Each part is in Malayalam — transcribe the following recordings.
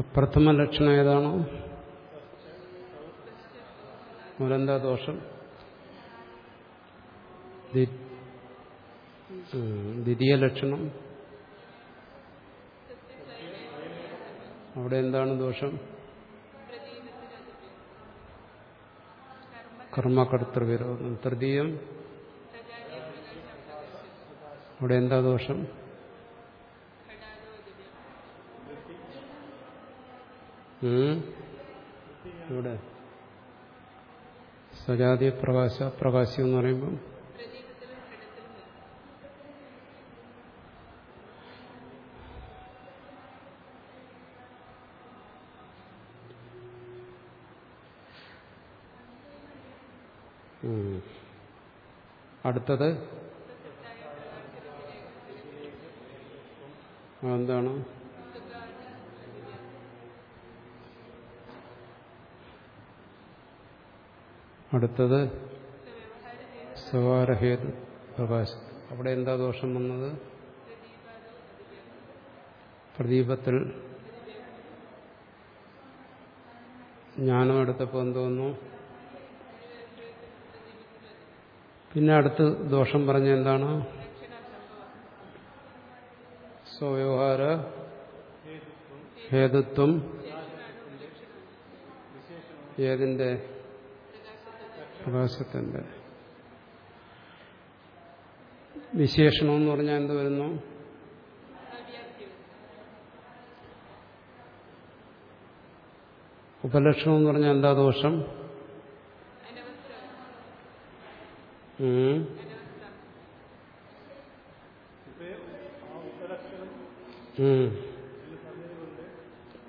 പ്രഥമ ലക്ഷണം ഏതാണോ? മുരന്താ ദോഷം. ദ്വിതീയ ലക്ഷണം. അവിടെ എന്താണ് ദോഷം? കർമ്മകർത്തൃവിരോധം. തൃതീയം. അവിടെ എന്താ ദോഷം? ഇവിടെ സജാതി പ്രകാശ പ്രകാശം എന്ന് പറയുമ്പം. അടുത്തത്? എന്താണ് അടുത്തത് സ്വാരഹേതു പ്രകാശം. അവിടെ എന്താ ദോഷം വന്നത്? പ്രദീപത്തിൽ ജ്ഞാനം എടുത്തപ്പോൾ എന്തോന്നു പിന്നെ അടുത്ത് ദോഷം പറഞ്ഞ എന്താണ്? സ്വവ്യവഹാര ഹേതുത്വം. ഏതിന്റെ? പ്രകാശത്തിന്റെ വിശേഷണം എന്ന് പറഞ്ഞാൽ എന്ത് വരുന്നു? ഉപലക്ഷണം എന്ന് പറഞ്ഞാൽ എന്താ ദോഷം.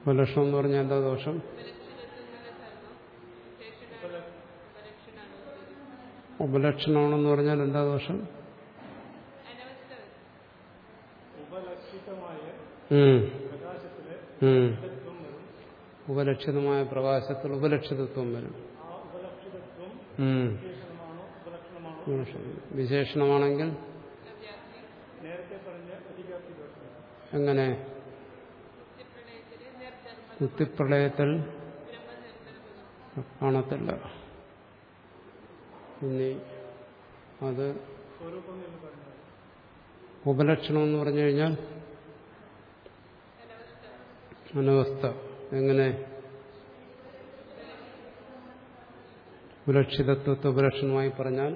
ഉപലക്ഷണം എന്ന് പറഞ്ഞാൽ എന്താ ദോഷം? ഉപലക്ഷണമാണെന്ന് പറഞ്ഞാൽ എന്താ ദോഷം. ഉപലക്ഷിതമായ പ്രകാശത്തിൽ ഉപലക്ഷിതത്വം വരും. വിശേഷണമാണെങ്കിൽ? എങ്ങനെ? കുത്തിപ്രളയത്തിൽ കാണത്തില്ല പിന്നെ അത് ഉപലക്ഷണം എന്ന് പറഞ്ഞു കഴിഞ്ഞാൽ അനവസ്ഥ. എങ്ങനെ? ഉപലക്ഷിതത്വത്തെ ഉപലക്ഷണമായി പറഞ്ഞാൽ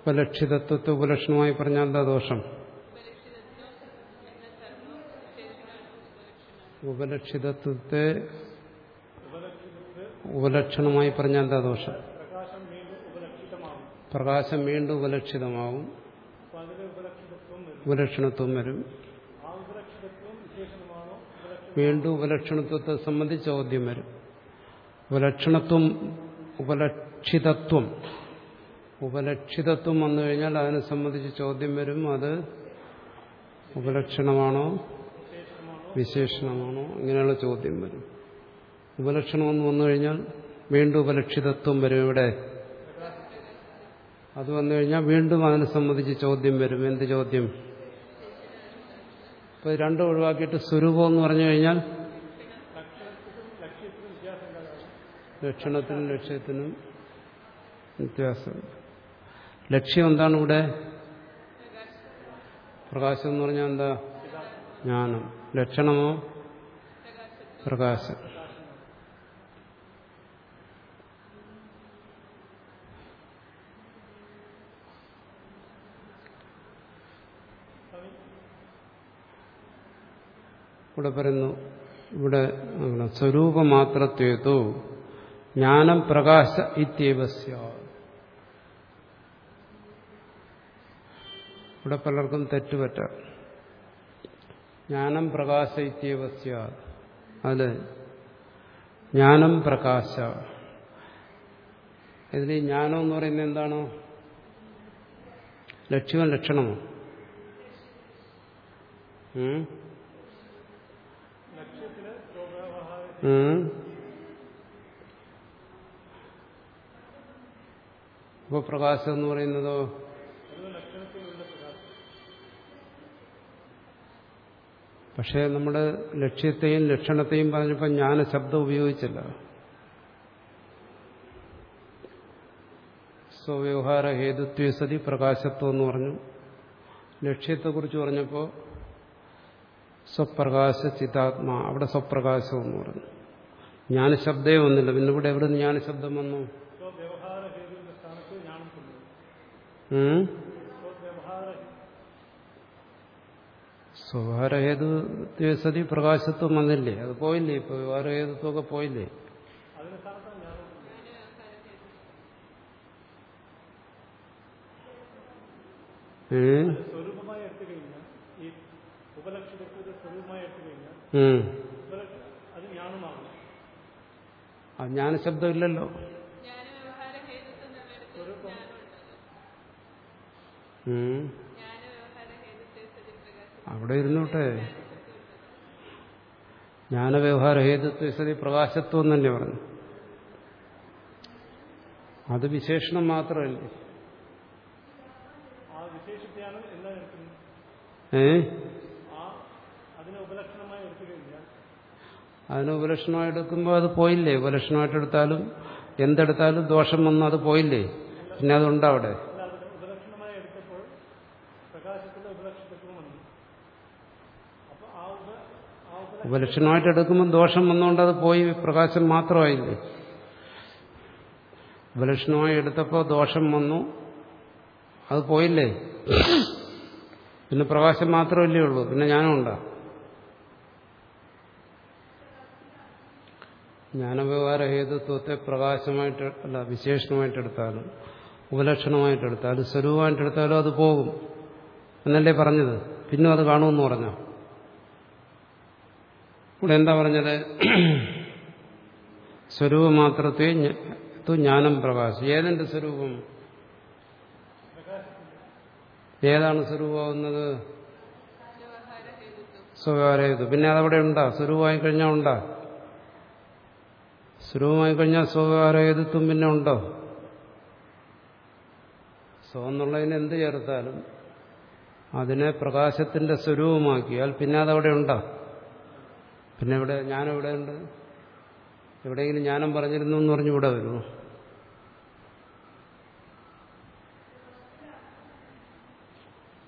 ഉപലക്ഷിതത്വത്തെ ഉപലക്ഷണമായി പറഞ്ഞാൽ എന്താ ദോഷം? ഉപലക്ഷിതത്വത്തെ ഉപലക്ഷണമായി പറഞ്ഞാൽ എന്താ ദോഷം? പ്രകാശം വീണ്ടും ഉപലക്ഷിതമാവും ഉപലക്ഷണത്വം വരും. വീണ്ടും ഉപലക്ഷണത്വത്തെ സംബന്ധിച്ച് ചോദ്യം വരും. ഉപലക്ഷണത്വം ഉപലക്ഷിതത്വം. ഉപലക്ഷിതത്വം വന്നു കഴിഞ്ഞാൽ അതിനെ സംബന്ധിച്ച് ചോദ്യം വരും. അത് ഉപലക്ഷണമാണോ? വിശേഷണമാണോ? ഇങ്ങനെയുള്ള ചോദ്യം വരും. ഉപലക്ഷണമെന്ന് വന്നു കഴിഞ്ഞാൽ വീണ്ടും ഉപലക്ഷിതത്വം വരും ഇവിടെ. അത് വന്നു കഴിഞ്ഞാൽ വീണ്ടും അതിനെ സംബന്ധിച്ച് ചോദ്യം വരും. എന്ത് ചോദ്യം? ഇപ്പൊ രണ്ടും ഒഴിവാക്കിയിട്ട് സ്വരൂപം എന്ന് പറഞ്ഞു കഴിഞ്ഞാൽ ലക്ഷണത്തിനും ലക്ഷ്യത്തിനും വ്യത്യാസം. ലക്ഷ്യം എന്താണ് ഇവിടെ? പ്രകാശം എന്ന് പറഞ്ഞാൽ എന്താ? ജ്ഞാനം. ലക്ഷണമോ? പ്രകാശം. ഇവിടെ പറയുന്നു ഇവിടെ അങ്ങനെ സ്വരൂപമാത്രത്വേതു ജ്ഞാനം പ്രകാശ ഇത്യവസ്യ. ഇവിടെ പലർക്കും തെറ്റുപറ്റ. ജ്ഞാനം പ്രകാശ ഇത്യവസ്യ. അത് ജ്ഞാനം പ്രകാശ. ഇതിൽ ജ്ഞാനം എന്ന് പറയുന്നത് എന്താണോ? ലക്ഷ്യവും ലക്ഷണമോ ഉം? ഉം? അപ്പൊ പ്രകാശം എന്ന് പറയുന്നതോ? പക്ഷേ നമ്മുടെ ലക്ഷ്യത്തെയും ലക്ഷണത്തെയും പറഞ്ഞപ്പോൾ ജ്ഞാന ശബ്ദം ഉപയോഗിച്ചില്ല. സ്വവ്യവഹാര ഹേതുത്വ സതി പ്രകാശത്വം എന്ന് പറഞ്ഞു. ലക്ഷ്യത്തെക്കുറിച്ച് പറഞ്ഞപ്പോൾ സ്വപ്രകാശ ചിതാത്മാ അവിടെ സ്വപ്രകാശം എന്ന് പറഞ്ഞു. ജ്ഞാനശബ്ദേ വന്നില്ല. പിന്നെ ഇവിടെ എവിടെ നിന്ന് ജ്ഞാനശബ്ദം വന്നു? സ്വഭാരഹേതു സതി പ്രകാശത്വം വന്നില്ലേ? അത് പോയില്ലേ ഇപ്പൊ? വ്യവഹാരഹേതുത്വമൊക്കെ പോയില്ലേ? ഏ? സ്വരൂപമായി ശബ്ദമില്ലല്ലോ സ്ഥിതി അവിടെ ഇരുന്നോട്ടെ. ജ്ഞാനവ്യവഹാര ഹേതുത്വ സതി പ്രകാശത്വം തന്നെ പറഞ്ഞു. അത് വിശേഷണം മാത്രമല്ലേ? ഏ ആ അതിനെ ഉപലക്ഷണമായി എടുത്തു കഴിഞ്ഞാൽ അതിന് ഉപലക്ഷണമായിട്ട് എടുക്കുമ്പോൾ അത് പോയില്ലേ? ഉപലക്ഷണമായിട്ട് എടുത്താലും എന്തെടുത്താലും ദോഷം വന്നു അത് പോയില്ലേ? പിന്നെ അതുണ്ട് അവിടെ. അല്ല എടുത്തപ്പോൾ പ്രകാശത്തിന്റെ ഉപലക്ഷണത്വം വന്നു അപ്പൊ ആ ഉപ ഉപലക്ഷണമായിട്ട് എടുക്കുമ്പോൾ ദോഷം വന്നുകൊണ്ട് അത് പോയി പ്രകാശം മാത്രമായില്ലേ? ഉപലക്ഷണമായി എടുത്തപ്പോൾ ദോഷം വന്നു അത് പോയില്ലേ? പിന്നെ പ്രകാശം മാത്രമല്ലേ ഉള്ളൂ. പിന്നെ ഞാനും ഉണ്ടാ. ജ്ഞാനവ്യവഹാര ഹേതുത്വത്തെ പ്രകാശമായിട്ട് അല്ല വിശേഷണമായിട്ടെടുത്താലും ഉപലക്ഷണമായിട്ടെടുത്താലും സ്വരൂപമായിട്ടെടുത്താലും അത് പോകും. എന്നല്ലേ പറഞ്ഞത്? പിന്നെ അത് കാണുമെന്ന് പറഞ്ഞോ? ഇവിടെ എന്താ പറഞ്ഞത്? സ്വരൂപമാത്രത്തെ ജ്ഞാനം പ്രകാശം. ഏതെന്റെ സ്വരൂപം? ഏതാണ് സ്വരൂപമാവുന്നത്? സ്വകാര്യത് പിന്നെ അതവിടെ ഉണ്ടാ? സ്വരൂപമായി കഴിഞ്ഞാൽ ഉണ്ടാ? സ്വരൂപമായി കഴിഞ്ഞാൽ സ്വകാര്യത്വം പിന്നെ ഉണ്ടോ? സ്വ എന്നുള്ളതിന് എന്ത് ചേർത്താലും അതിനെ പ്രകാശത്തിന്റെ സ്വരൂപമാക്കിയാൽ പിന്നെ അതവിടെ ഉണ്ടോ? പിന്നെ ഇവിടെ ഞാനെവിടെ ഉണ്ട്? എവിടെയെങ്കിലും ജ്ഞാനം പറഞ്ഞിരുന്നു എന്ന് പറഞ്ഞു ഇവിടെ വരുമോ?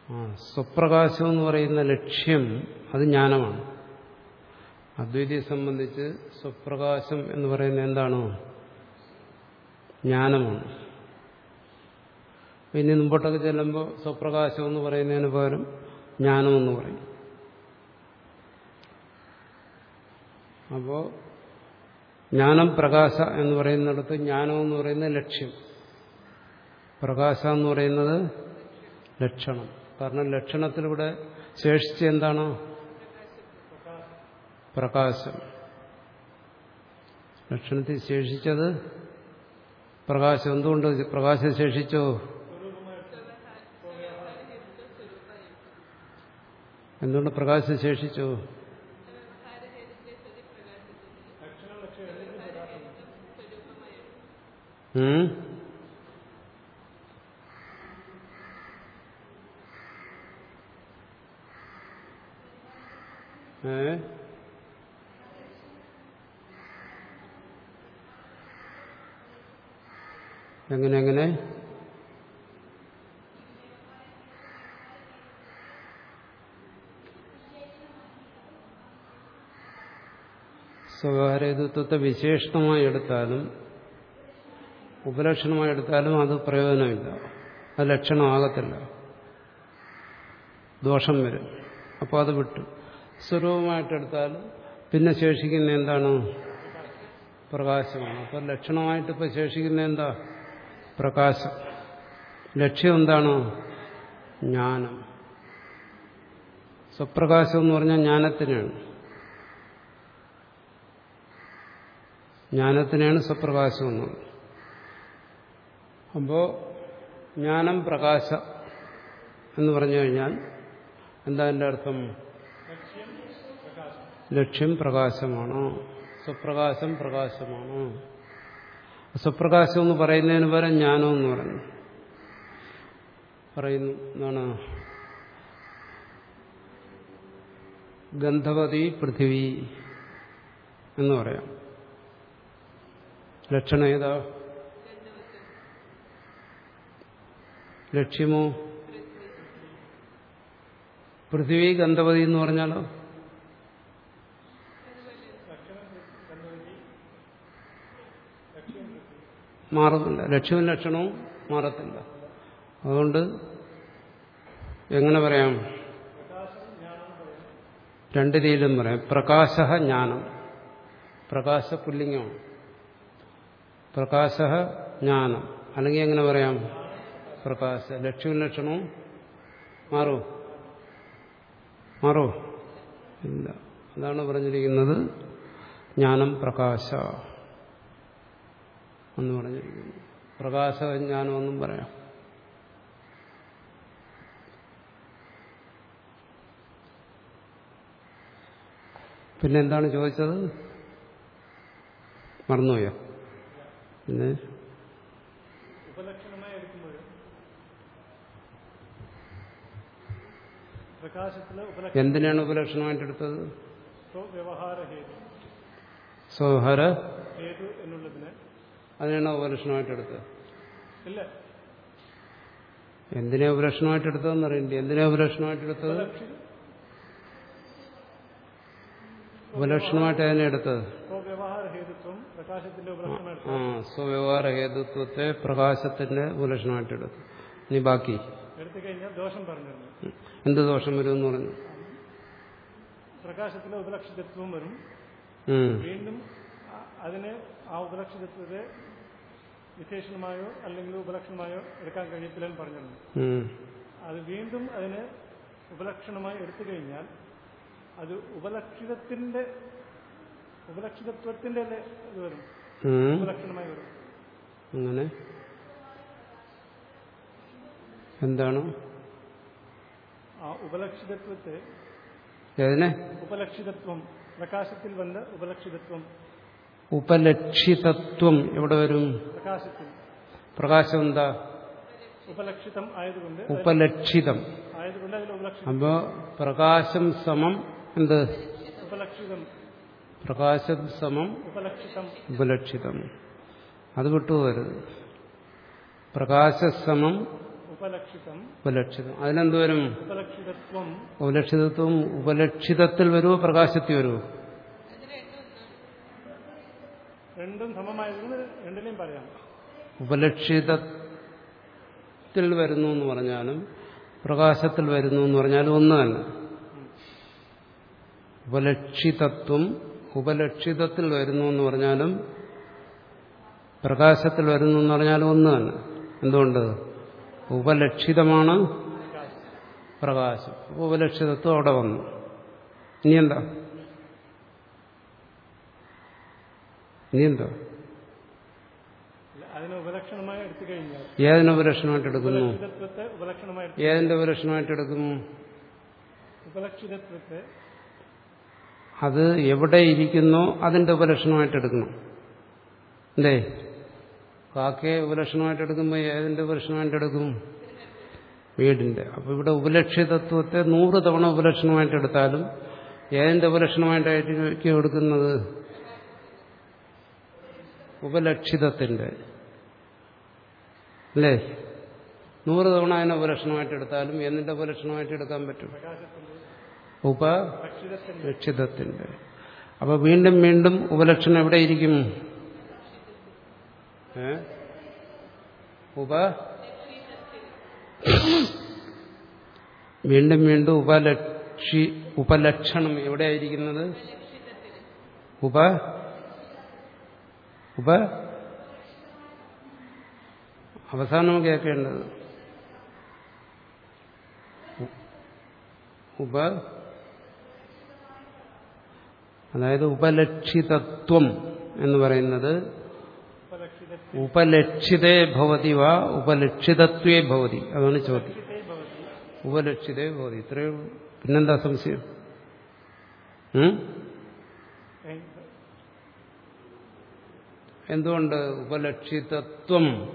ആ സ്വപ്രകാശം എന്ന് പറയുന്ന ലക്ഷ്യം അത് ജ്ഞാനമാണ്. അദ്വൈതിയെ സംബന്ധിച്ച് സ്വപ്രകാശം എന്ന് പറയുന്നത് എന്താണ്? ജ്ഞാനമാണ്. ഇനി മുമ്പോട്ടൊക്കെ ചെല്ലുമ്പോൾ സ്വപ്രകാശം എന്ന് പറയുന്നതിന് പകരം ജ്ഞാനമെന്ന് പറയും. അപ്പോൾ ജ്ഞാനം പ്രകാശ എന്ന് പറയുന്നിടത്ത് ജ്ഞാനം എന്ന് പറയുന്നത് ലക്ഷ്യം. പ്രകാശ എന്ന് പറയുന്നത് ലക്ഷണം. കാരണം ലക്ഷണത്തിലൂടെ ശേഷിച്ച് എന്താണ്? പ്രകാശം. ലക്ഷണത്തിൽ ശേഷിച്ചത് പ്രകാശം. എന്തുകൊണ്ട് പ്രകാശം ശേഷിച്ചോ? എന്തുകൊണ്ട് പ്രകാശം ശേഷിച്ചോ? ഏ? എങ്ങനെ എങ്ങനെ? സ്വകാര്യത്വത്തെ വിശേഷണമായി എടുത്താലും ഉപലക്ഷണമായി എടുത്താലും അത് പ്രയോജനമില്ല. അത് ലക്ഷണമാകത്തില്ല. ദോഷം വരും. അപ്പോൾ അത് വിട്ടു. സ്വരൂപമായിട്ടെടുത്താലും പിന്നെ ശേഷിക്കുന്ന എന്താണ്? പ്രകാശമാണ്. അപ്പോൾ ലക്ഷണമായിട്ട് ഇപ്പോൾ ശേഷിക്കുന്ന എന്താ? പ്രകാശം. ലക്ഷ്യം എന്താണ്? ജ്ഞാനം. സ്വപ്രകാശം എന്ന് പറഞ്ഞാൽ ജ്ഞാനത്തിനാണ്. ജ്ഞാനത്തിനാണ് സ്വപ്രകാശം എന്ന് അപ്പോൾ ജ്ഞാനം പ്രകാശ എന്ന് പറഞ്ഞു കഴിഞ്ഞാൽ എന്താ എന്റെ അർത്ഥം? ലക്ഷ്യം പ്രകാശമാണോ? സ്വപ്രകാശം പ്രകാശമാണോ? സ്വപ്രകാശം എന്ന് പറയുന്നതിന് പകരം ജ്ഞാനം എന്ന് പറഞ്ഞു. പറയുന്നു എന്താണ്? ഗന്ധവതി പൃഥിവി എന്ന് പറയാം. ലക്ഷണം ഏതാ? ലക്ഷ്യമോ? പൃഥിവി ഗന്ധവതി എന്ന് പറഞ്ഞാലോ? മാറുന്നില്ല. ലക്ഷ്യവും ലക്ഷണവും മാറത്തില്ല. അതുകൊണ്ട് എങ്ങനെ പറയാം? രണ്ട് രീതിയിലും പറയാം. പ്രകാശ ജ്ഞാനം. പ്രകാശ പുല്ലിംഗമാണ്. പ്രകാശ ജ്ഞാനം. അല്ലെങ്കിൽ എങ്ങനെ പറയാം? പ്രകാശ. ലക്ഷ്യവും ലക്ഷണവും മാറൂ. മാറൂ. ഇല്ല. അതാണ് പറഞ്ഞിരിക്കുന്നത് ജ്ഞാനം പ്രകാശ. എന്ന് പറഞ്ഞിരിക്കുന്നു. പ്രകാശ എന്നും പറയാം. പിന്നെ എന്താണ് ചോദിച്ചത്? മറന്നുപോയോ? പിന്നെ? എന്തിനാണ് ഉപലക്ഷണമായിട്ട് എടുത്തത്? സ്വവ്യവഹാര എന്നുള്ളതിന് അതിനാണ് ഉപലക്ഷണമായിട്ട് എടുത്തത് എന്തിനാ ഉപലക്ഷണമായിട്ട് എടുത്തതെന്ന് അറിയണ്ടേ എന്തിനാ ഉപലക്ഷണമായിട്ട് എടുത്തത്? ഉപലക്ഷി- ഉപലക്ഷണമായിട്ട് അതിനെ എടുത്തത് ആ സ്വവ്യവഹാര ഹേതുത്വത്തെ പ്രകാശത്തിന്റെ ഉപലക്ഷണമായിട്ട് എടുത്തു ഇനി ബാക്കി. എന്ത് ദോഷം വരും എന്ന് എന്ത് ദോഷം വരുമെന്ന് പറഞ്ഞു? പ്രകാശത്തിന്റെ ഉപലക്ഷിതത്വം വരും. വീണ്ടും അതിനെ ആ ഉപലക്ഷിതത്വത്തെ വിശേഷണമായോ അല്ലെങ്കിൽ ഉപലക്ഷണമായോ എടുക്കാൻ കഴിയത്തില്ലെന്ന് പറഞ്ഞിരുന്നു. അത് വീണ്ടും അതിന് ഉപലക്ഷണമായി എടുത്തു കഴിഞ്ഞാൽ അത് ഉപലക്ഷിതത്തിന്റെ ഉപലക്ഷിതത്വത്തിന്റെ ഇത് വരും. ഉപലക്ഷണമായി വരും. അങ്ങനെ? എന്താണ്? ആ ഉപലക്ഷിതത്വത്തെ ഉപലക്ഷിതത്വം പ്രകാശത്തിൽ വന്ന ഉപലക്ഷിതത്വം. ഉപലക്ഷിതത്വം എവിടെ വരും? പ്രകാശം എന്താ ഉപലക്ഷിതം ആയതുകൊണ്ട് ഉപലക്ഷിതം. ആയതുകൊണ്ട് ഉപലക്ഷിതം. അപ്പോ പ്രകാശം സമം എന്ത്? ഉപലക്ഷിതം. പ്രകാശം സമം ഉപലക്ഷിതം. ഉപലക്ഷിതം. അത് വിട്ടുപോകരുത്. പ്രകാശസമം ഉപലക്ഷിതം. ഉപലക്ഷിതം. അതിനെന്ത് വരും? ഉപലക്ഷിതത്വം. ഉപലക്ഷിതത്വം ഉപലക്ഷിതത്തിൽ വരുമോ പ്രകാശത്തിൽ വരുമോ രണ്ടും സമമായതുകൊണ്ട് രണ്ടിനെയും പറയാം. ഉപലക്ഷിതത്തിൽ വരുന്നു എന്ന് പറഞ്ഞാലും പ്രകാശത്തിൽ വരുന്നു എന്ന് പറഞ്ഞാലും ഒന്ന് തന്നെ ഉപലക്ഷിതത്വം ഉപലക്ഷിതത്തിൽ വരുന്നു എന്ന് പറഞ്ഞാലും പ്രകാശത്തിൽ വരുന്നു എന്ന് പറഞ്ഞാലും ഒന്ന് തന്നെ എന്തുകൊണ്ട്? ഉപലക്ഷിതമാണ് പ്രകാശം. ഉപലക്ഷിതത്വം അവിടെ വന്നു. ഇനി എന്താ? ഇനി എന്താ? ഏതിനെ ഉപലക്ഷണമായിട്ട് എടുക്കുന്നു? ഏതിന്റെ ഉപലക്ഷണമായിട്ട് എടുക്കുന്നു? അത് എവിടെ ഇരിക്കുന്നോ അതിന്റെ ഉപലക്ഷണമായിട്ട് എടുക്കണം അല്ലേ കാക്കയെ ഉപലക്ഷണമായിട്ട് എടുക്കുമ്പോൾ ഏതിന്റെ ഉപലക്ഷണമായിട്ട് എടുക്കും? വീടിന്റെ. അപ്പൊ ഇവിടെ ഉപലക്ഷിതത്വത്തെ നൂറ് തവണ ഉപലക്ഷണമായിട്ട് എടുത്താലും ഏതിന്റെ ഉപലക്ഷണമായിട്ടായിരിക്കും എടുക്കുന്നത്? ഉപലക്ഷിതത്തിന്റെ അല്ലേ? നൂറ് തവണ അതിനെ ഉപലക്ഷണമായിട്ട് എടുത്താലും എന്നിന്റെ ഉപലക്ഷണമായിട്ട് എടുക്കാൻ പറ്റും. ഉപലക്ഷിതത്തിന്റെ ലക്ഷിതത്തിന്റെ അപ്പൊ വീണ്ടും വീണ്ടും ഉപലക്ഷണം എവിടെയിരിക്കും ഉപ? വീണ്ടും വീണ്ടും ഉപലക്ഷി ഉപലക്ഷണം എവിടെയായിരിക്കുന്നത് ഉപ ഉപ അവസാനം കേൾക്കേണ്ടത് ഉപ അതായത് ഉപലക്ഷിതത്വം എന്ന് പറയുന്നത് ഉപലക്ഷിതേ ഭവതി വാ ഉപലക്ഷിതത്വേ ഭവതി. അതാണ് ചോദ്യം. ഉപലക്ഷിതേ ഭവതി. ഇത്രയേ ഉള്ളൂ. പിന്നെന്താ സംശയം? എന്തുകൊണ്ട്? ഉപലക്ഷിതത്വം.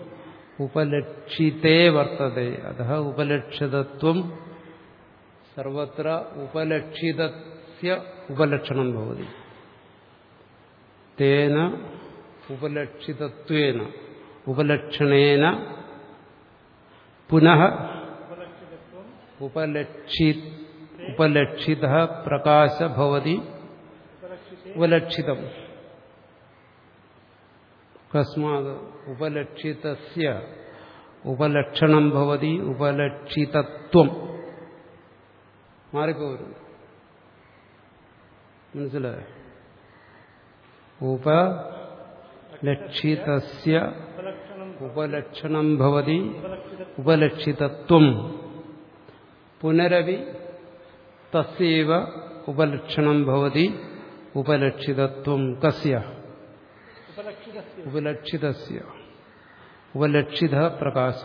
ഉപലക്ഷിതേ വർത്തതെ. അത ഉപലക്ഷിതത്വം. സർവത്ര ഉപലക്ഷിത ഉപലക്ഷണം ഭവതി. തേന ഉപലക്ഷിതത്വേന. ഉപലക്ഷണേന പുനഃ ഉപലക്ഷി ഉപലക്ഷിത പ്രകാശഭവതി ഉപലക്ഷിതം. കസ്മാത് ഉപലക്ഷിതസ്യ ഉപലക്ഷണം ഭവതി ഉപലക്ഷിതത്വം മാറിപ്പോരും മനസ്സിലായോ? ഉപലക്ഷിതസ്യ ഉപലക്ഷണം ഭവതി ഉപലക്ഷിത ഉപലക്ഷിതത്വം। പുനരവി തസ്യവ ഉപലക്ഷണം ഭവതി ഉപലക്ഷിതത്വം। കസ്യ। ഉപലക്ഷിതസ്യ. ഉപലക്ഷിത പ്രകാശ.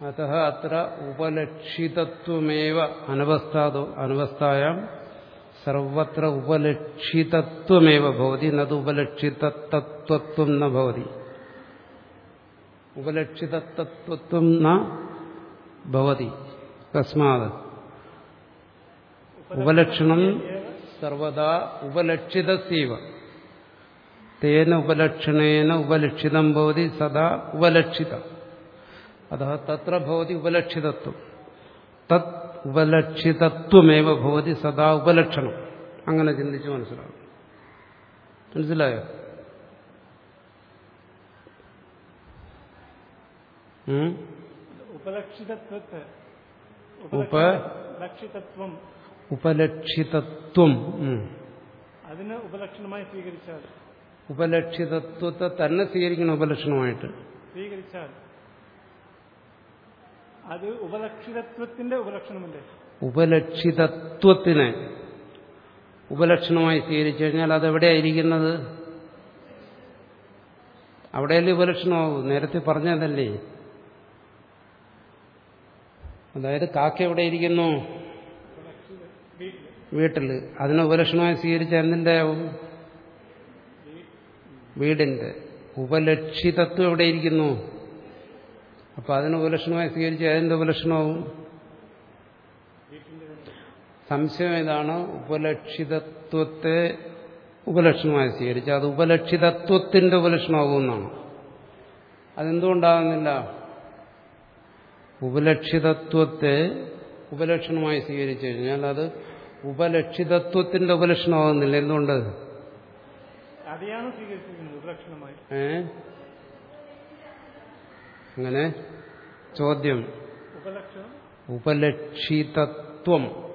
അത അത്ര ഉപലക്ഷിതത്വമേവ അനവസ്ഥാതോ അനവസ്ഥായാം സർവത്ര ഉപലക്ഷിതത്വമേവ ഭവതി. നത് ഉപലക്ഷിതത്വത്വം ന ഭവതി. ഉപലക്ഷിതത്വത്വം ന ഭവതി. തസ്മാത്. ഉപലക്ഷണം സർവദാ ഉപലക്ഷിതസ്യവ. തേന ഉപലക്ഷണേന ഉപലക്ഷിതം ഭവതി സദാ ഉപലക്ഷിതം. അതാ തത്ര ഭവതി ഉപലക്ഷിതത്വം. തത് ഉപലക്ഷിതത്വമേവ ഭവതി സദാ ഉപലക്ഷണം. അങ്ങനെ ചിന്തിച്ച് മനസ്സിലാവും. മനസ്സിലായോ? ഉപലക്ഷിതത്വം. ഉപലക്ഷിതത്വം. അതിന് ഉപലക്ഷണമായി സ്വീകരിച്ചാൽ ഉപലക്ഷിതത്വത്തെ തന്നെ സ്വീകരിക്കണം ഉപലക്ഷണമായിട്ട്. സ്വീകരിച്ചാൽ അത് ഉപലക്ഷിതത്വത്തിന്റെ ഉപലക്ഷണമല്ലേ? ഉപലക്ഷിതത്വത്തിനെ ഉപലക്ഷണമായി സ്വീകരിച്ചു കഴിഞ്ഞാൽ അതെവിടെയായിരിക്കുന്നത്? അവിടെയല്ലേ ഉപലക്ഷണമാവും? നേരത്തെ പറഞ്ഞതല്ലേ? അതായത് കാക്ക എവിടെ ഇരിക്കുന്നു വീട്ടിൽ അതിനെ ഉപലക്ഷണമായി സ്വീകരിച്ച എന്തിന്റെ ആവും? വീടിന്റെ ഉപലക്ഷിതത്വം എവിടെയിരിക്കുന്നു അപ്പൊ അതിന് ഉപലക്ഷണമായി സ്വീകരിച്ച് അതിന്റെ ഉപലക്ഷണമാവും സംശയം ഇതാണ് ഉപലക്ഷിതത്വത്തെ ഉപലക്ഷണമായി സ്വീകരിച്ച് അത് ഉപലക്ഷിതത്വത്തിന്റെ ഉപലക്ഷണമാകുമെന്നാണ് അതെന്തുകൊണ്ടാകുന്നില്ല? ഉപലക്ഷിതത്വത്തെ ഉപലക്ഷണമായി സ്വീകരിച്ചു കഴിഞ്ഞാൽ അത് ഉപലക്ഷിതത്വത്തിന്റെ ഉപലക്ഷണമാകുന്നില്ല. എന്തുകൊണ്ട്? ഏ? അങ്ങനെ ചോദ്യം. ഉപലക്ഷണം? ഉപലക്ഷിതത്വം.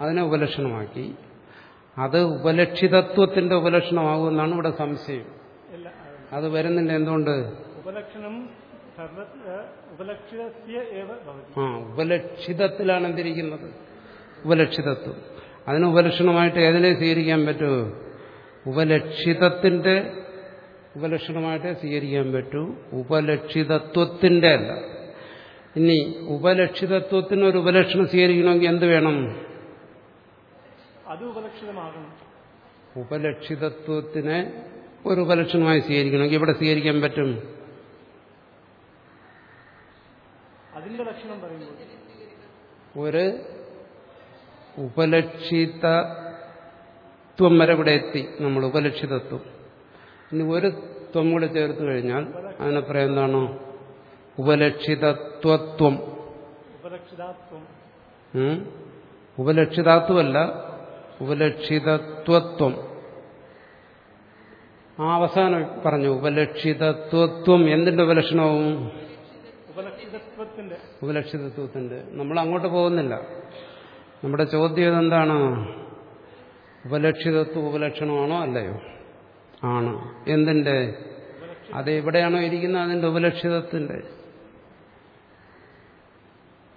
അതിനെ ഉപലക്ഷണമാക്കി. അത് ഉപലക്ഷിതത്വത്തിന്റെ ഉപലക്ഷണമാകുമെന്നാണ് ഇവിടെ സംശയം. അത് വരുന്നില്ല എന്തുകൊണ്ട്? ആ ഉപലക്ഷിതത്തിലാണ് എന്തിരിക്കുന്നത്? ഉപലക്ഷിതത്വം. അതിന് ഉപലക്ഷണമായിട്ട് ഏതിനെ സ്വീകരിക്കാൻ പറ്റൂ? ഉപലക്ഷിതത്തിന്റെ ഉപലക്ഷണമായിട്ടേ സ്വീകരിക്കാൻ പറ്റൂ. ഉപലക്ഷിതത്വത്തിന്റെ അല്ല. ഇനി ഉപലക്ഷിതത്വത്തിന് ഒരു ഉപലക്ഷണം സ്വീകരിക്കണമെങ്കിൽ എന്ത് വേണം? അത് ഉപലക്ഷിതമാകണം ഉപലക്ഷിതത്വത്തിനെ ഒരു ഉപലക്ഷണമായി സ്വീകരിക്കണമെങ്കിൽ ഇവിടെ സ്വീകരിക്കാൻ പറ്റും? അതിന്റെ ലക്ഷണം പറയുമ്പോൾ ഒരു ഉപലക്ഷിതത്വം വരെ ഇവിടെ എത്തി. നമ്മൾ ഉപലക്ഷിതത്വം. ഇനി ഒരു ത്വം കൂടെ ചേർത്ത് കഴിഞ്ഞാൽ അതിനെ പറയാം എന്താണോ? ഉപലക്ഷിതത്വത്വം. ഉപലക്ഷിതാത്വം. ഉപലക്ഷിതാത്വമല്ല ഉപലക്ഷിതത്വത്വം. ആ അവസാനം പറഞ്ഞു ഉപലക്ഷിതത്വത്വം. എന്തിന്റെ ഉപലക്ഷണവും? ഉപലക്ഷിതത്വത്തിന്റെ. നമ്മൾ അങ്ങോട്ട് പോകുന്നില്ല. നമ്മുടെ ചോദ്യം എന്താണ് ഉപലക്ഷിതത്വ ഉപലക്ഷണമാണോ അല്ലയോ? ആണ്. എന്തിന്റെ അത് എവിടെയാണോ ഇരിക്കുന്നത് അതിന്റെ ഉപലക്ഷിതത്തിന്റെ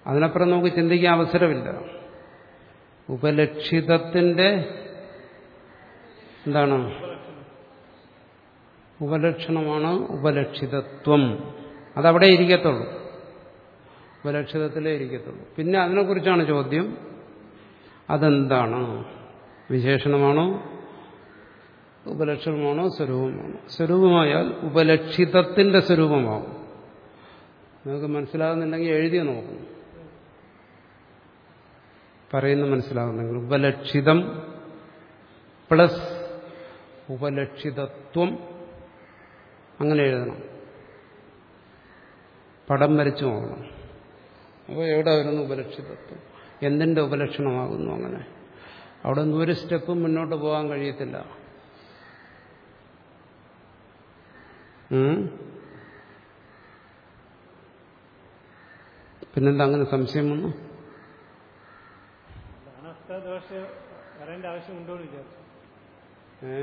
അതിനപ്പുറം നമുക്ക് ചിന്തിക്കാൻ അവസരമില്ല. ഉപലക്ഷിതത്തിന്റെ എന്താണ്? ഉപലക്ഷണമാണ് ഉപലക്ഷിതത്വം. അതവിടെ ഇരിക്കത്തുള്ളൂ. ഉപലക്ഷിതത്തിലേ ഇരിക്കത്തുള്ളൂ. പിന്നെ അതിനെക്കുറിച്ചാണ് ചോദ്യം. അതെന്താണ്? വിശേഷണമാണോ? ഉപലക്ഷണമാണോ സ്വരൂപമാണോ? സ്വരൂപമായാൽ ഉപലക്ഷിതത്തിന്റെ സ്വരൂപമാവും. നിങ്ങൾക്ക് മനസ്സിലാകുന്നുണ്ടെങ്കിൽ എഴുതി നോക്കും. പറയുന്ന മനസ്സിലാകുന്നെങ്കിൽ ഉപലക്ഷിതം പ്ലസ് ഉപലക്ഷിതത്വം അങ്ങനെ എഴുതണം. പടം വരച്ചു നോക്കണം. അപ്പോൾ എവിടെ വരുന്നു ഉപലക്ഷിതത്വം? എന്തിന്റെ ഉപലക്ഷണമാകുന്നു അങ്ങനെ? അവിടെ നിന്ന് ഒരു സ്റ്റെപ്പും മുന്നോട്ട് പോകാൻ കഴിയത്തില്ല. പിന്നെന്താ അങ്ങനെ സംശയം വന്നു? ഏ?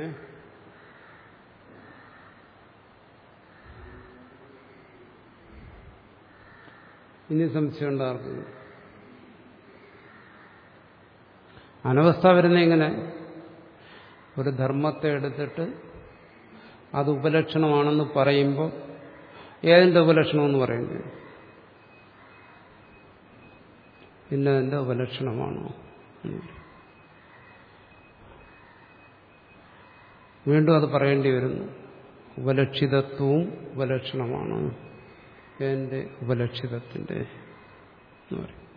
ഇനി സംശയമുണ്ട് ആർക്കും? അനവസ്ഥ വരുന്ന എങ്ങനെ ഒരു ധർമ്മത്തെ എടുത്തിട്ട് അത് ഉപലക്ഷണമാണെന്ന് പറയുമ്പോൾ ഏതിന്റെ ഉപലക്ഷണമെന്ന് പറയുന്നത്? ഇന്നതിന്റെ ഉപലക്ഷണമാണോ? വീണ്ടും അത് പറയേണ്ടി വരുന്നു. ഉപലക്ഷിതത്വവും ഉപലക്ഷണമാണ്. എന്റെ ഉപലക്ഷിതത്തിന്റെ എന്ന്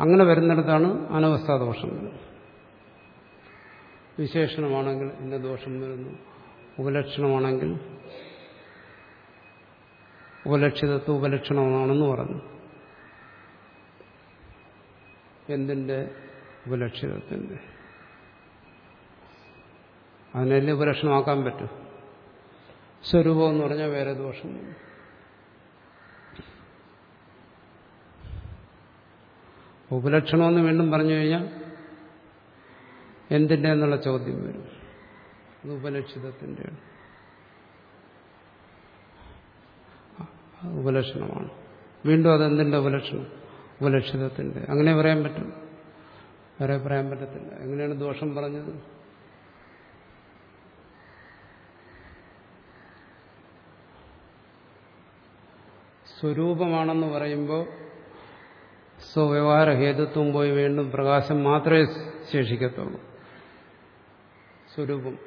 അങ്ങനെ വരുന്നിടത്താണ് അനവസ്ഥാദോഷം വരുന്നത് വിശേഷണമാണെങ്കിൽ ഇന്ന ദോഷം വരുന്നു. ഉപലക്ഷണമാണെങ്കിൽ ഉപലക്ഷിതത്വ ഉപലക്ഷണമാണെന്ന് പറഞ്ഞു. എന്തിന്റെ ഉപലക്ഷിതത്തിന്റെ? അതിനെല്ലാം ഉപലക്ഷണമാക്കാൻ പറ്റും. സ്വരൂപം എന്ന് പറഞ്ഞാൽ വേറെ ദോഷം ഉപലക്ഷണമെന്ന് വീണ്ടും പറഞ്ഞു കഴിഞ്ഞാൽ എന്തിന്റെ എന്നുള്ള ചോദ്യം വരും. അത് ഉപലക്ഷണമാണ്. വീണ്ടും അതെന്തിന്റെ ഉപലക്ഷണം? ഉപലക്ഷിതത്തിന്റെ അങ്ങനെ പറയാൻ പറ്റും? വേറെ പറയാൻ പറ്റത്തില്ല. എങ്ങനെയാണ് ദോഷം പറഞ്ഞത്? സ്വരൂപമാണെന്ന് പറയുമ്പോൾ സ്വവ്യവഹാര ഹേതുത്വം പോയി വീണ്ടും പ്രകാശം മാത്രമേ ശേഷിക്കത്തുള്ളൂ. സ്വരൂപം.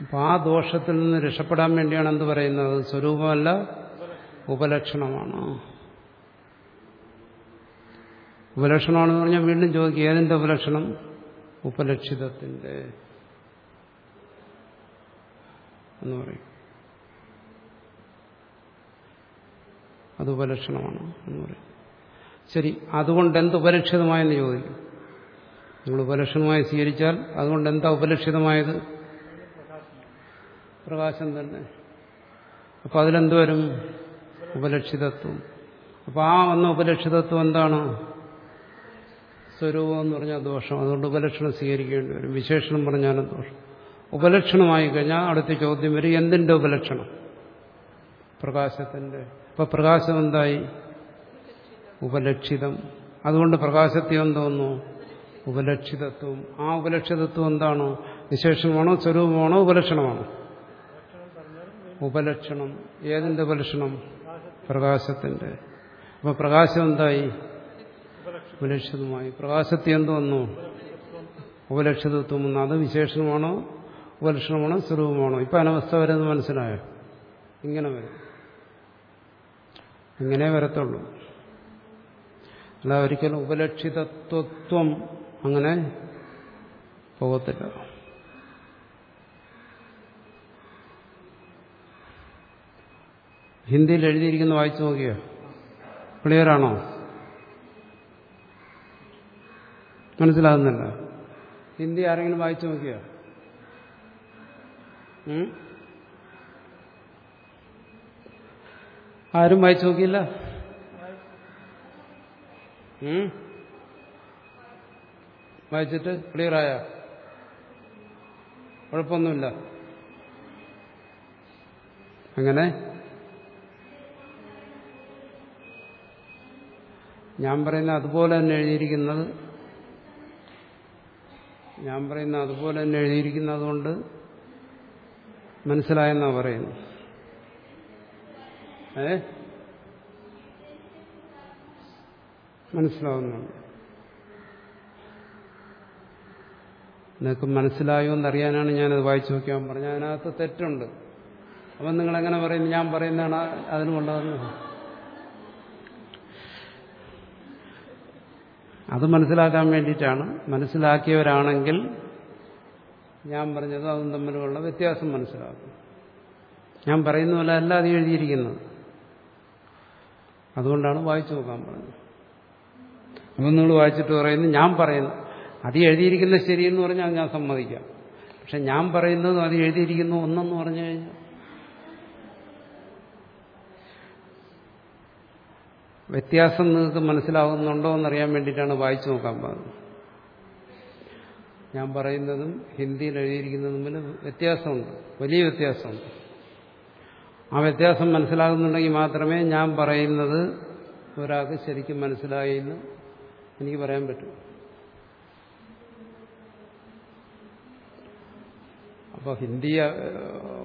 അപ്പൊ ആ ദോഷത്തിൽ നിന്ന് രക്ഷപ്പെടാൻ വേണ്ടിയാണ് എന്ത് പറയുന്നത്? സ്വരൂപമല്ല ഉപലക്ഷണമാണ്. ഉപലക്ഷണമാണെന്ന് പറഞ്ഞാൽ വീണ്ടും ചോദിക്കുക ഏതിന്റെ ഉപലക്ഷണം? ഉപലക്ഷിതത്തിന്റെ എന്ന് പറയും. അത് ഉപലക്ഷണമാണ് എന്ന് പറയും. ശരി അതുകൊണ്ട് എന്ത് ഉപലക്ഷിതമായെന്ന് ചോദിക്കും? നിങ്ങൾ ഉപലക്ഷണമായി സ്വീകരിച്ചാൽ അതുകൊണ്ട് എന്താ ഉപലക്ഷിതമായത്? പ്രകാശം തന്നെ. അപ്പൊ അതിലെന്ത് വരും? ഉപലക്ഷിതത്വം. അപ്പൊ ആ വന്ന ഉപലക്ഷിതത്വം എന്താണ്? സ്വരൂപം എന്ന് പറഞ്ഞാൽ ദോഷം. അതുകൊണ്ട് ഉപലക്ഷണം സ്വീകരിക്കേണ്ടി വരും. വിശേഷണം പറഞ്ഞാലും ദോഷം. ഉപലക്ഷണമായി കഴിഞ്ഞാൽ അടുത്ത ചോദ്യം വരും. എന്തിന്റെ ഉപലക്ഷണം? പ്രകാശത്തിന്റെ. അപ്പൊ പ്രകാശം എന്തായി? ഉപലക്ഷിതം. അതുകൊണ്ട് പ്രകാശത്തെ എന്തോന്നു ഉപലക്ഷിതത്വം ആ ഉപലക്ഷിതത്വം എന്താണോ? വിശേഷമാണോ സ്വരൂപമാണോ? ഉപലക്ഷണമാണോ? ഉപലക്ഷണം. ഏതിന്റെ ഉപലക്ഷണം? പ്രകാശത്തിന്റെ. അപ്പൊ പ്രകാശം എന്തായി? ഉപലക്ഷിതമായി. പ്രകാശത്തെ എന്ത് വന്നു? ഉപലക്ഷിതത്വം അത് വിശേഷണമാണോ? ഉപലക്ഷണമാണോ? സ്വരൂപമാണോ? ഇപ്പൊ അനവസ്ഥ വരുന്നത് മനസ്സിലായോ? ഇങ്ങനെ വരും. ഇങ്ങനെ വരത്തുള്ളൂ. അല്ല ഒരിക്കലും ഉപലക്ഷിതത്വം അങ്ങനെ പോകത്തില്ല. ഹിന്ദിയിൽ എഴുതിയിരിക്കുന്ന വായിച്ചു നോക്കിയോ. ക്ലിയറാണോ? മനസ്സിലാകുന്നില്ല. ഹിന്ദി ആരെങ്കിലും വായിച്ചു നോക്കിയോ? ആരും വായിച്ചു നോക്കിയില്ല? വായിച്ചിട്ട്? ക്ലിയറായ? കുഴപ്പമൊന്നുമില്ല. അങ്ങനെ? ഞാൻ പറയുന്ന അതുപോലെ തന്നെ എഴുതിയിരിക്കുന്നത്. ഞാൻ പറയുന്ന അതുപോലെ തന്നെ എഴുതിയിരിക്കുന്നത് കൊണ്ട് മനസ്സിലായെന്നാ പറയുന്നു ഏ? മനസ്സിലാവുന്നുണ്ട്. നിങ്ങൾക്ക് മനസ്സിലായോ എന്നറിയാനാണ് ഞാനത് വായിച്ചു നോക്കിയാൽ പറഞ്ഞു അതിനകത്ത് തെറ്റുണ്ട്. അപ്പം നിങ്ങളെങ്ങനെ പറയുന്നു ഞാൻ പറയുന്നതാണ് അതിന് കൊണ്ടതെന്ന് അത് മനസ്സിലാക്കാൻ വേണ്ടിയിട്ടാണ്. മനസ്സിലാക്കിയവരാണെങ്കിൽ ഞാൻ പറഞ്ഞത് അതും തമ്മിലുള്ള വ്യത്യാസം മനസ്സിലാക്കും. ഞാൻ പറയുന്ന പോലെ അല്ല അത് എഴുതിയിരിക്കുന്നത്. അതുകൊണ്ടാണ് വായിച്ചു നോക്കാൻ പറഞ്ഞത്. അപ്പം നിങ്ങൾ വായിച്ചിട്ട് പറയുന്നു ഞാൻ പറയുന്നു. അത് എഴുതിയിരിക്കുന്നത് ശരിയെന്ന് പറഞ്ഞാൽ ഞാൻ സമ്മതിക്കാം. പക്ഷെ ഞാൻ പറയുന്നതും അത് എഴുതിയിരിക്കുന്ന ഒന്നെന്ന് പറഞ്ഞു കഴിഞ്ഞാൽ. വ്യത്യാസം നിങ്ങൾക്ക് മനസ്സിലാകുന്നുണ്ടോ എന്നറിയാൻ വേണ്ടിയിട്ടാണ് വായിച്ചു നോക്കാൻ പറഞ്ഞത് ഞാൻ പറയുന്നതും ഹിന്ദിയിൽ എഴുതിയിരിക്കുന്നതും തമ്മിൽ വ്യത്യാസമുണ്ട്. വലിയ വ്യത്യാസമുണ്ട്. ആ വ്യത്യാസം മനസ്സിലാകുന്നുണ്ടെങ്കിൽ മാത്രമേ ഞാൻ പറയുന്നത് ഒരാൾക്ക് ശരിക്കും മനസ്സിലായി എന്ന് എനിക്ക് പറയാൻ പറ്റൂ. അപ്പോൾ ഹിന്ദി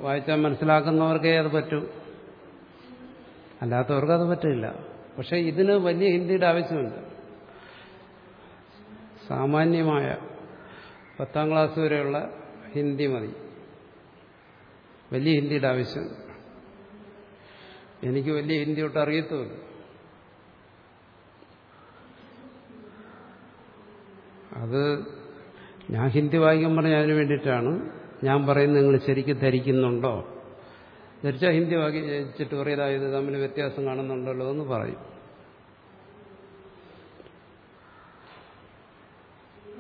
വായിച്ചാൽ മനസ്സിലാക്കുന്നവർക്കേ അത് പറ്റൂ. അല്ലാത്തവർക്ക് അത് പറ്റില്ല. പക്ഷെ ഇതിന് വലിയ ഹിന്ദിയുടെ ആവശ്യമുണ്ട്. സാമാന്യമായ പത്താം ക്ലാസ് വരെയുള്ള ഹിന്ദി മതി. വലിയ ഹിന്ദിയുടെ ആവശ്യം. എനിക്ക് വലിയ ഹിന്ദി ഒട്ട് അറിയത്തുമില്ല. അത് ഞാൻ ഹിന്ദി വായിക്കാൻ പറഞ്ഞ അതിന് വേണ്ടിയിട്ടാണ് ഞാൻ പറയുന്നത് നിങ്ങൾ ശരിക്കും ധരിക്കുന്നുണ്ടോ ധരിച്ചാൽ ഹിന്ദി വാക്കി പറയതാ ഇത് തമ്മിൽ വ്യത്യാസം കാണുന്നുണ്ടല്ലോ എന്ന് പറയും